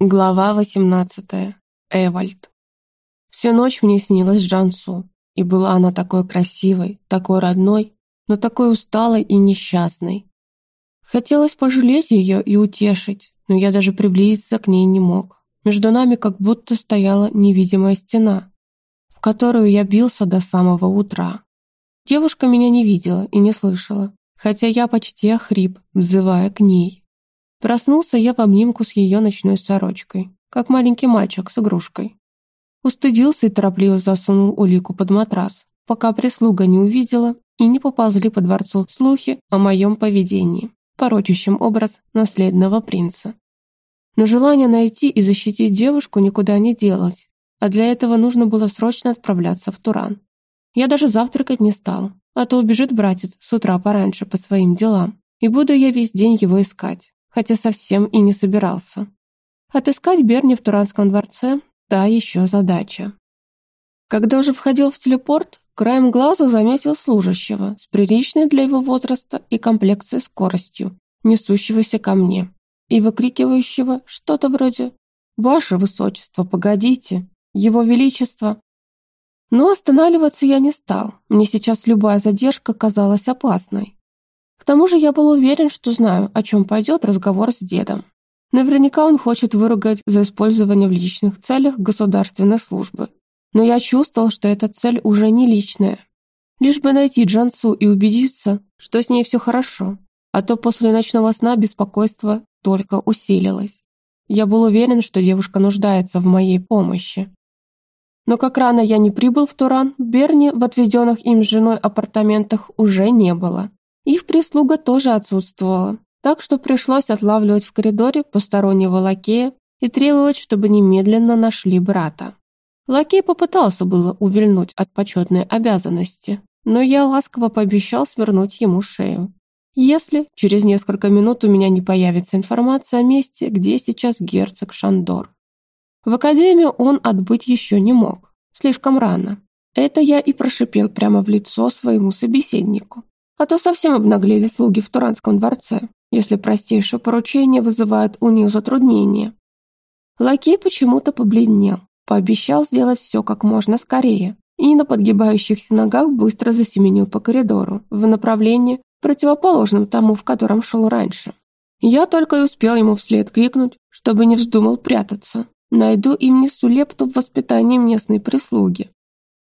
Глава 18. Эвальд. Всю ночь мне снилась Джансу, и была она такой красивой, такой родной, но такой усталой и несчастной. Хотелось пожалеть ее и утешить, но я даже приблизиться к ней не мог. Между нами как будто стояла невидимая стена, в которую я бился до самого утра. Девушка меня не видела и не слышала, хотя я почти охрип, взывая к ней. Проснулся я в обнимку с ее ночной сорочкой, как маленький мальчик с игрушкой. Устыдился и торопливо засунул улику под матрас, пока прислуга не увидела и не поползли по дворцу слухи о моем поведении, порочащем образ наследного принца. Но желание найти и защитить девушку никуда не делось, а для этого нужно было срочно отправляться в Туран. Я даже завтракать не стал, а то убежит братец с утра пораньше по своим делам, и буду я весь день его искать хотя совсем и не собирался. Отыскать Берни в Туранском дворце – та еще задача. Когда уже входил в телепорт, краем глаза заметил служащего с приличной для его возраста и комплекции скоростью, несущегося ко мне, и выкрикивающего что-то вроде «Ваше Высочество, погодите! Его Величество!» Но останавливаться я не стал, мне сейчас любая задержка казалась опасной. Тому же я был уверен, что знаю, о чем пойдет разговор с дедом. Наверняка он хочет выругать за использование в личных целях государственной службы. Но я чувствовал, что эта цель уже не личная. Лишь бы найти Джансу и убедиться, что с ней все хорошо. А то после ночного сна беспокойство только усилилось. Я был уверен, что девушка нуждается в моей помощи. Но как рано я не прибыл в Туран, Берни в отведенных им с женой апартаментах уже не было. Их прислуга тоже отсутствовала, так что пришлось отлавливать в коридоре постороннего лакея и требовать, чтобы немедленно нашли брата. Лакей попытался было увильнуть от почетной обязанности, но я ласково пообещал свернуть ему шею. Если через несколько минут у меня не появится информация о месте, где сейчас герцог Шандор. В академию он отбыть еще не мог. Слишком рано. Это я и прошипел прямо в лицо своему собеседнику. А то совсем обнаглели слуги в Туранском дворце, если простейшее поручение вызывает у них затруднения. Лакей почему-то побледнел, пообещал сделать все как можно скорее и на подгибающихся ногах быстро засеменил по коридору в направлении, противоположном тому, в котором шел раньше. Я только и успел ему вслед крикнуть, чтобы не вздумал прятаться. Найду и внесу лепту в воспитание местной прислуги.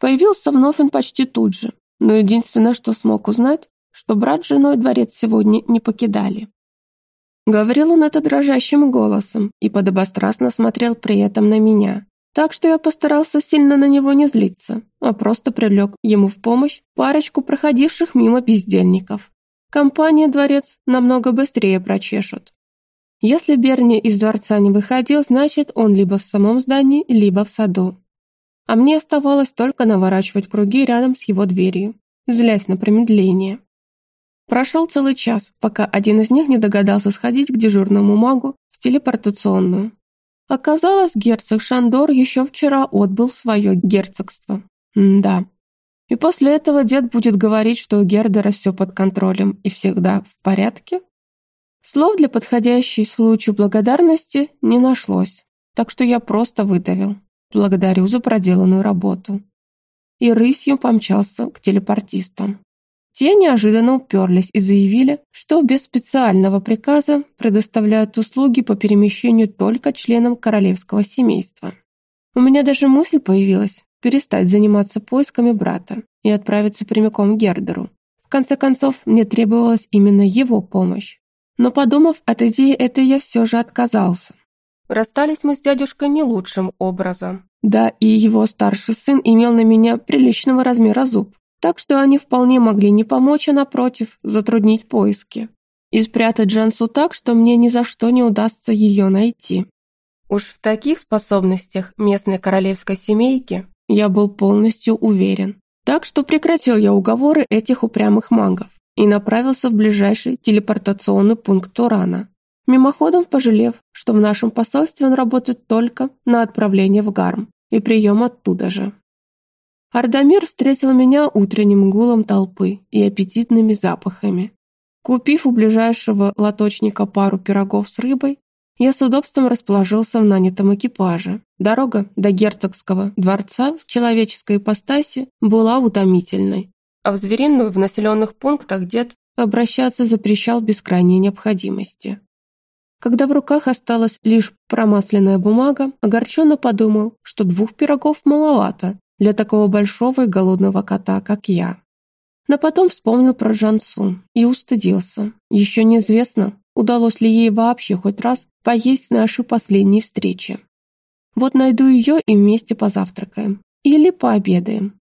Появился вновь он почти тут же, но единственное, что смог узнать, что брат с женой дворец сегодня не покидали. Говорил он это дрожащим голосом и подобострастно смотрел при этом на меня, так что я постарался сильно на него не злиться, а просто привлек ему в помощь парочку проходивших мимо бездельников. Компания дворец намного быстрее прочешут. Если Берни из дворца не выходил, значит, он либо в самом здании, либо в саду. А мне оставалось только наворачивать круги рядом с его дверью, злясь на промедление. Прошел целый час, пока один из них не догадался сходить к дежурному магу в телепортационную. Оказалось, герцог Шандор еще вчера отбыл свое герцогство. М да. И после этого дед будет говорить, что у Гердера все под контролем и всегда в порядке? Слов для подходящей случаю благодарности не нашлось, так что я просто выдавил. Благодарю за проделанную работу. И рысью помчался к телепортистам. Те неожиданно уперлись и заявили, что без специального приказа предоставляют услуги по перемещению только членам королевского семейства. У меня даже мысль появилась перестать заниматься поисками брата и отправиться прямиком к Гердеру. В конце концов, мне требовалась именно его помощь. Но подумав от идеи этой, я все же отказался. Расстались мы с дядюшкой не лучшим образом. Да, и его старший сын имел на меня приличного размера зуб так что они вполне могли не помочь, а напротив, затруднить поиски. И спрятать Джансу так, что мне ни за что не удастся ее найти. Уж в таких способностях местной королевской семейки я был полностью уверен. Так что прекратил я уговоры этих упрямых магов и направился в ближайший телепортационный пункт Турана, мимоходом пожалев, что в нашем посольстве он работает только на отправление в Гарм и прием оттуда же. Ардамир встретил меня утренним гулом толпы и аппетитными запахами. Купив у ближайшего лоточника пару пирогов с рыбой, Я с удобством расположился в нанятом экипаже. Дорога до герцогского дворца в человеческой ипостаси была утомительной, а в звериную в населенных пунктах дед обращаться запрещал без крайней необходимости. Когда в руках осталась лишь промасленная бумага, огорченно подумал, что двух пирогов маловато для такого большого и голодного кота, как я. Но потом вспомнил про Жансу и устыдился. Еще неизвестно, удалось ли ей вообще хоть раз поесть с нашей последней встречи. Вот найду ее и вместе позавтракаем. Или пообедаем.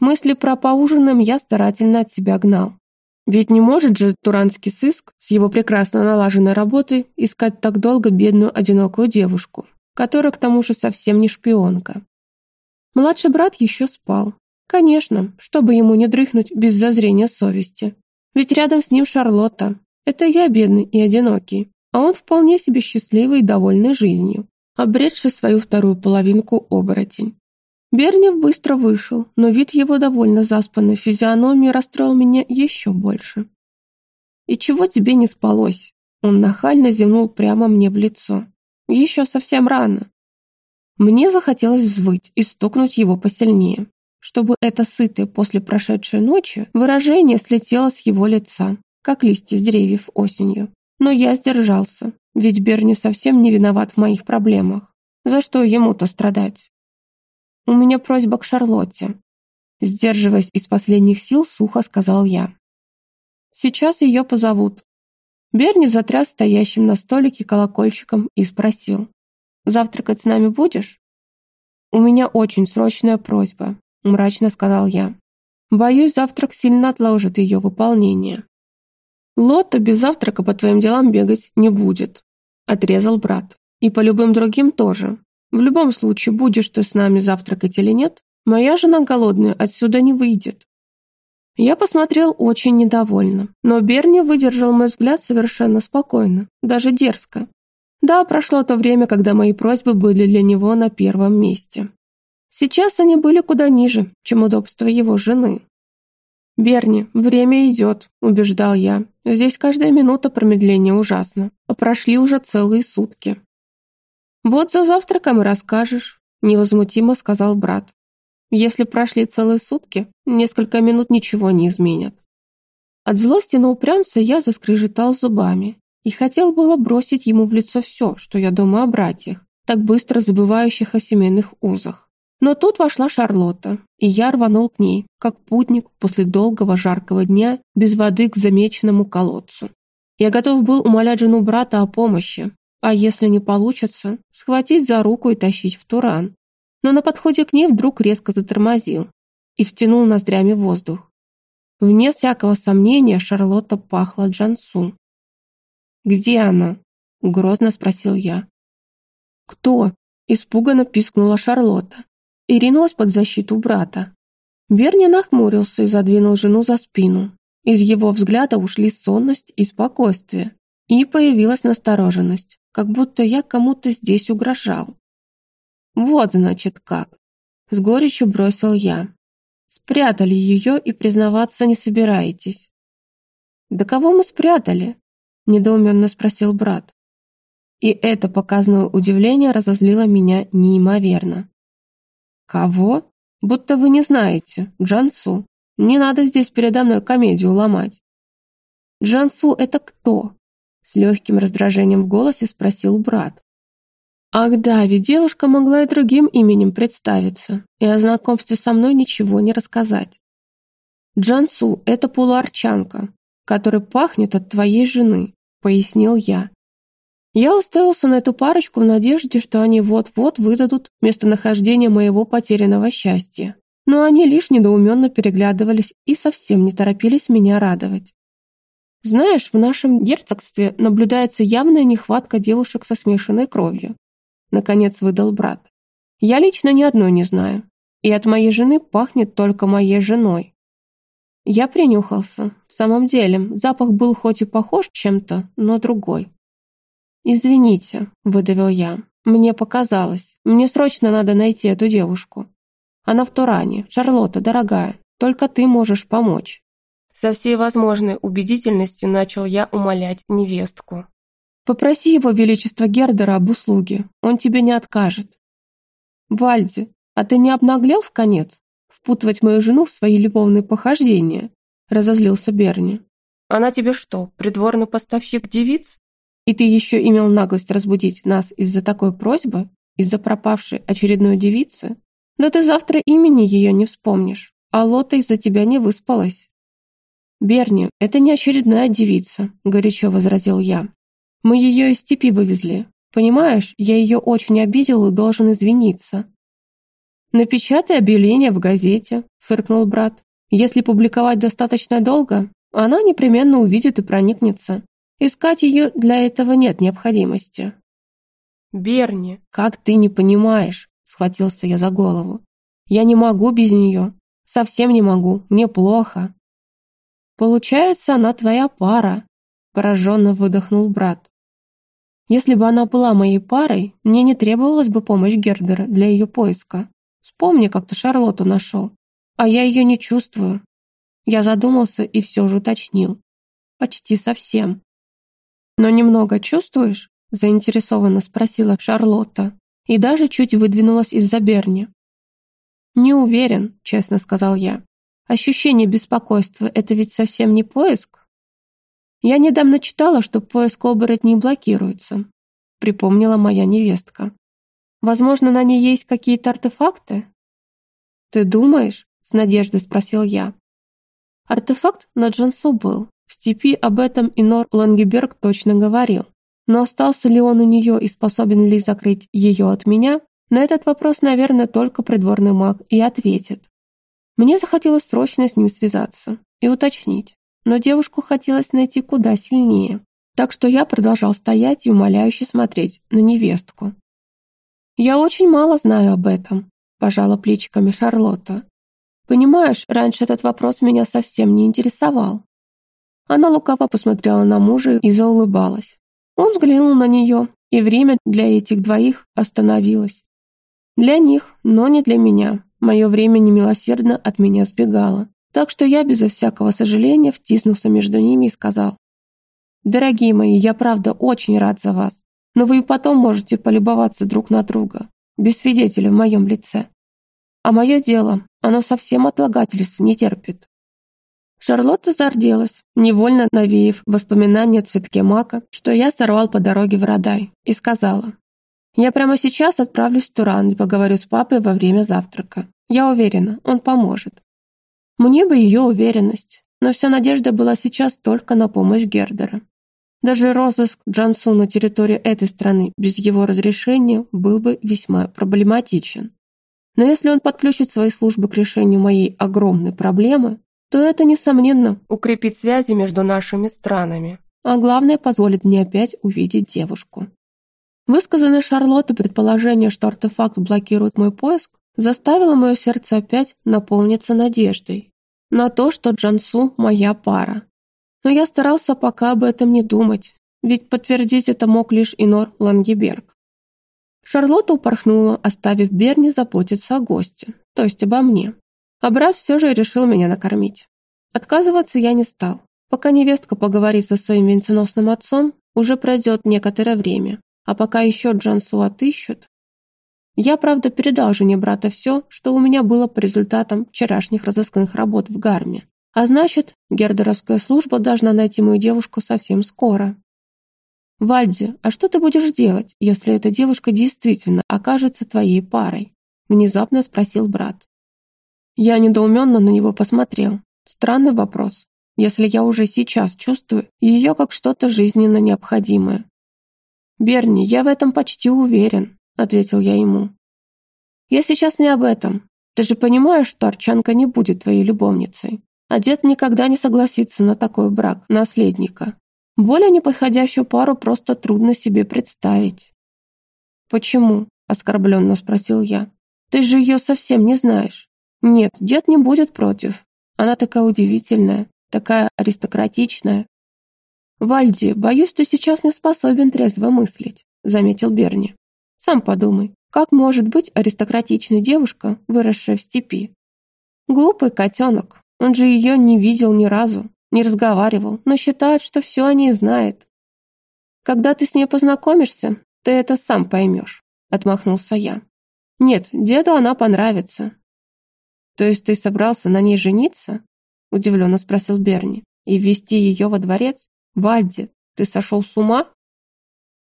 Мысли про поужинаем я старательно от себя гнал. Ведь не может же туранский сыск с его прекрасно налаженной работой искать так долго бедную одинокую девушку, которая к тому же совсем не шпионка. Младший брат еще спал. Конечно, чтобы ему не дрыхнуть без зазрения совести. Ведь рядом с ним Шарлотта. Это я бедный и одинокий, а он вполне себе счастливый и довольный жизнью, обретший свою вторую половинку оборотень. Бернев быстро вышел, но вид его довольно заспанной физиономии расстроил меня еще больше. «И чего тебе не спалось?» Он нахально зевнул прямо мне в лицо. «Еще совсем рано». Мне захотелось взвыть и стукнуть его посильнее, чтобы это сытое после прошедшей ночи выражение слетело с его лица, как листья с деревьев осенью. Но я сдержался, ведь Берни совсем не виноват в моих проблемах. За что ему-то страдать? «У меня просьба к Шарлотте», — сдерживаясь из последних сил, сухо сказал я. «Сейчас ее позовут». Берни затряс стоящим на столике колокольчиком и спросил. «Завтракать с нами будешь?» «У меня очень срочная просьба», — мрачно сказал я. «Боюсь, завтрак сильно отложит ее выполнение». «Лотта без завтрака по твоим делам бегать не будет», — отрезал брат. «И по любым другим тоже. В любом случае, будешь ты с нами завтракать или нет, моя жена голодная отсюда не выйдет». Я посмотрел очень недовольно, но Берни выдержал мой взгляд совершенно спокойно, даже дерзко. Да, прошло то время, когда мои просьбы были для него на первом месте. Сейчас они были куда ниже, чем удобство его жены. «Берни, время идет», — убеждал я. «Здесь каждая минута промедления ужасна, а прошли уже целые сутки». «Вот за завтраком и расскажешь», — невозмутимо сказал брат. «Если прошли целые сутки, несколько минут ничего не изменят». От злости на упрямца я заскрежетал зубами и хотел было бросить ему в лицо все, что я думаю о братьях, так быстро забывающих о семейных узах. Но тут вошла Шарлотта, и я рванул к ней, как путник после долгого жаркого дня без воды к замеченному колодцу. Я готов был умолять жену брата о помощи, а если не получится, схватить за руку и тащить в Туран. Но на подходе к ней вдруг резко затормозил и втянул ноздрями воздух. Вне всякого сомнения Шарлотта пахла Джансу. «Где она?» — грозно спросил я. «Кто?» — испуганно пискнула Шарлотта и ринулась под защиту брата. Берни нахмурился и задвинул жену за спину. Из его взгляда ушли сонность и спокойствие, и появилась настороженность как будто я кому-то здесь угрожал. Вот, значит, как. С горечью бросил я. Спрятали ее и признаваться не собираетесь. Да кого мы спрятали? Недоуменно спросил брат. И это показное удивление разозлило меня неимоверно. Кого? Будто вы не знаете. Джансу. Не надо здесь передо мной комедию ломать. Джансу это кто? С легким раздражением в голосе спросил брат. Ах да, ведь девушка могла и другим именем представиться, и о знакомстве со мной ничего не рассказать. Джансу – это полуарчанка, который пахнет от твоей жены, пояснил я. Я уставился на эту парочку в надежде, что они вот-вот выдадут местонахождение моего потерянного счастья. Но они лишь недоуменно переглядывались и совсем не торопились меня радовать. Знаешь, в нашем герцогстве наблюдается явная нехватка девушек со смешанной кровью. Наконец выдал брат. Я лично ни одной не знаю. И от моей жены пахнет только моей женой. Я принюхался. В самом деле, запах был хоть и похож чем-то, но другой. «Извините», — выдавил я. «Мне показалось. Мне срочно надо найти эту девушку. Она в Туране. Шарлотта, дорогая, только ты можешь помочь». Со всей возможной убедительностью начал я умолять невестку. Попроси его величество Гердера об услуге, он тебе не откажет. Вальди, а ты не обнаглел в конец? Впутывать мою жену в свои любовные похождения? Разозлился Берни. Она тебе что, придворный поставщик девиц? И ты еще имел наглость разбудить нас из-за такой просьбы? Из-за пропавшей очередной девицы? Да ты завтра имени ее не вспомнишь, а Лота из-за тебя не выспалась. «Берни, это не очередная девица», — горячо возразил я. Мы ее из степи вывезли. Понимаешь, я ее очень обидел и должен извиниться». «Напечатай объявление в газете», — фыркнул брат. «Если публиковать достаточно долго, она непременно увидит и проникнется. Искать ее для этого нет необходимости». «Берни, как ты не понимаешь?» — схватился я за голову. «Я не могу без нее. Совсем не могу. Мне плохо». «Получается, она твоя пара», — пораженно выдохнул брат. Если бы она была моей парой, мне не требовалась бы помощь Гердера для ее поиска. Вспомни, как ты Шарлотту нашел. А я ее не чувствую. Я задумался и все же уточнил. Почти совсем. Но немного чувствуешь? Заинтересованно спросила Шарлотта и даже чуть выдвинулась из-за Берни. «Не уверен», — честно сказал я. «Ощущение беспокойства — это ведь совсем не поиск?» «Я недавно читала, что поиск оборотней блокируется», — припомнила моя невестка. «Возможно, на ней есть какие-то артефакты?» «Ты думаешь?» — с надеждой спросил я. Артефакт на Джонсу был. В степи об этом Инор Лангеберг точно говорил. Но остался ли он у нее и способен ли закрыть ее от меня, на этот вопрос, наверное, только придворный маг и ответит. Мне захотелось срочно с ним связаться и уточнить, но девушку хотелось найти куда сильнее, так что я продолжал стоять и умоляюще смотреть на невестку. «Я очень мало знаю об этом», – пожала плечиками Шарлотта. «Понимаешь, раньше этот вопрос меня совсем не интересовал». Она лукаво посмотрела на мужа и заулыбалась. Он взглянул на нее, и время для этих двоих остановилось. Для них, но не для меня. Мое время немилосердно от меня сбегало. Так что я безо всякого сожаления втиснулся между ними и сказал, «Дорогие мои, я правда очень рад за вас, но вы и потом можете полюбоваться друг на друга, без свидетеля в моем лице. А мое дело, оно совсем отлагательств не терпит». Шарлотта зарделась, невольно навеяв воспоминания о цветке мака, что я сорвал по дороге в Радай, и сказала, «Я прямо сейчас отправлюсь в Туран и поговорю с папой во время завтрака. Я уверена, он поможет. Мне бы ее уверенность, но вся надежда была сейчас только на помощь Гердера. Даже розыск Джансу на территории этой страны без его разрешения был бы весьма проблематичен. Но если он подключит свои службы к решению моей огромной проблемы, то это, несомненно, укрепит связи между нашими странами, а главное, позволит мне опять увидеть девушку. Высказанное Шарлоттой предположение, что артефакт блокирует мой поиск, заставило мое сердце опять наполниться надеждой на то, что Джансу – моя пара. Но я старался пока об этом не думать, ведь подтвердить это мог лишь Инор Лангеберг. Шарлотта упорхнула, оставив Берни заботиться о госте, то есть обо мне. А брат все же решил меня накормить. Отказываться я не стал. Пока невестка поговорит со своим венценосным отцом, уже пройдет некоторое время, а пока еще Джансу отыщут, я, правда, передал жене брата все, что у меня было по результатам вчерашних разыскных работ в Гарме. А значит, гердеровская служба должна найти мою девушку совсем скоро. «Вальди, а что ты будешь делать, если эта девушка действительно окажется твоей парой?» Внезапно спросил брат. Я недоуменно на него посмотрел. Странный вопрос, если я уже сейчас чувствую ее как что-то жизненно необходимое. «Берни, я в этом почти уверен», — ответил я ему. «Я сейчас не об этом. Ты же понимаешь, что Арчанка не будет твоей любовницей, а дед никогда не согласится на такой брак наследника. Более неподходящую пару просто трудно себе представить». «Почему?» — оскорбленно спросил я. «Ты же ее совсем не знаешь. Нет, дед не будет против. Она такая удивительная, такая аристократичная». «Вальди, боюсь, ты сейчас не способен трезво мыслить», — заметил Берни. Сам подумай, как может быть аристократичная девушка, выросшая в степи? Глупый котенок, он же ее не видел ни разу, не разговаривал, но считает, что все о ней знает. Когда ты с ней познакомишься, ты это сам поймешь, отмахнулся я. Нет, деду она понравится. То есть ты собрался на ней жениться? Удивленно спросил Берни. И ввести ее во дворец? Вальди, ты сошел с ума?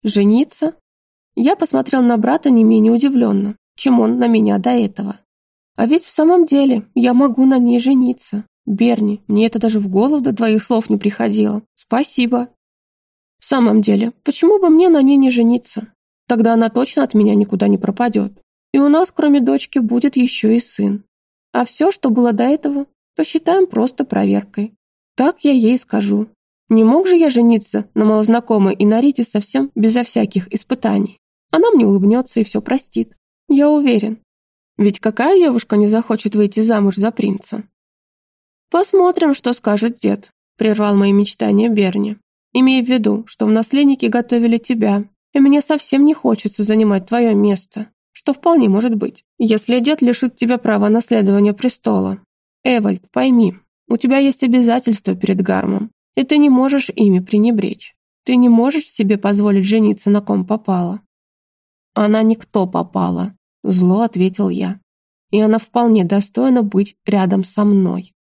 Жениться? Я посмотрел на брата не менее удивленно, чем он на меня до этого. А ведь в самом деле я могу на ней жениться. Берни, мне это даже в голову до твоих слов не приходило. Спасибо. В самом деле, почему бы мне на ней не жениться? Тогда она точно от меня никуда не пропадет. И у нас, кроме дочки, будет еще и сын. А все, что было до этого, посчитаем просто проверкой. Так я ей скажу. Не мог же я жениться на малознакомой и на Рите совсем безо всяких испытаний. Она мне улыбнется и все простит. Я уверен. Ведь какая девушка не захочет выйти замуж за принца? Посмотрим, что скажет дед, прервал мои мечтания Берни. Имей в виду, что в наследнике готовили тебя, и мне совсем не хочется занимать твое место что вполне может быть, если дед лишит тебя права наследования престола. Эвальд, пойми, у тебя есть обязательства перед Гармом, и ты не можешь ими пренебречь. Ты не можешь себе позволить жениться на ком попало. Она никто попала, зло ответил я. И она вполне достойна быть рядом со мной.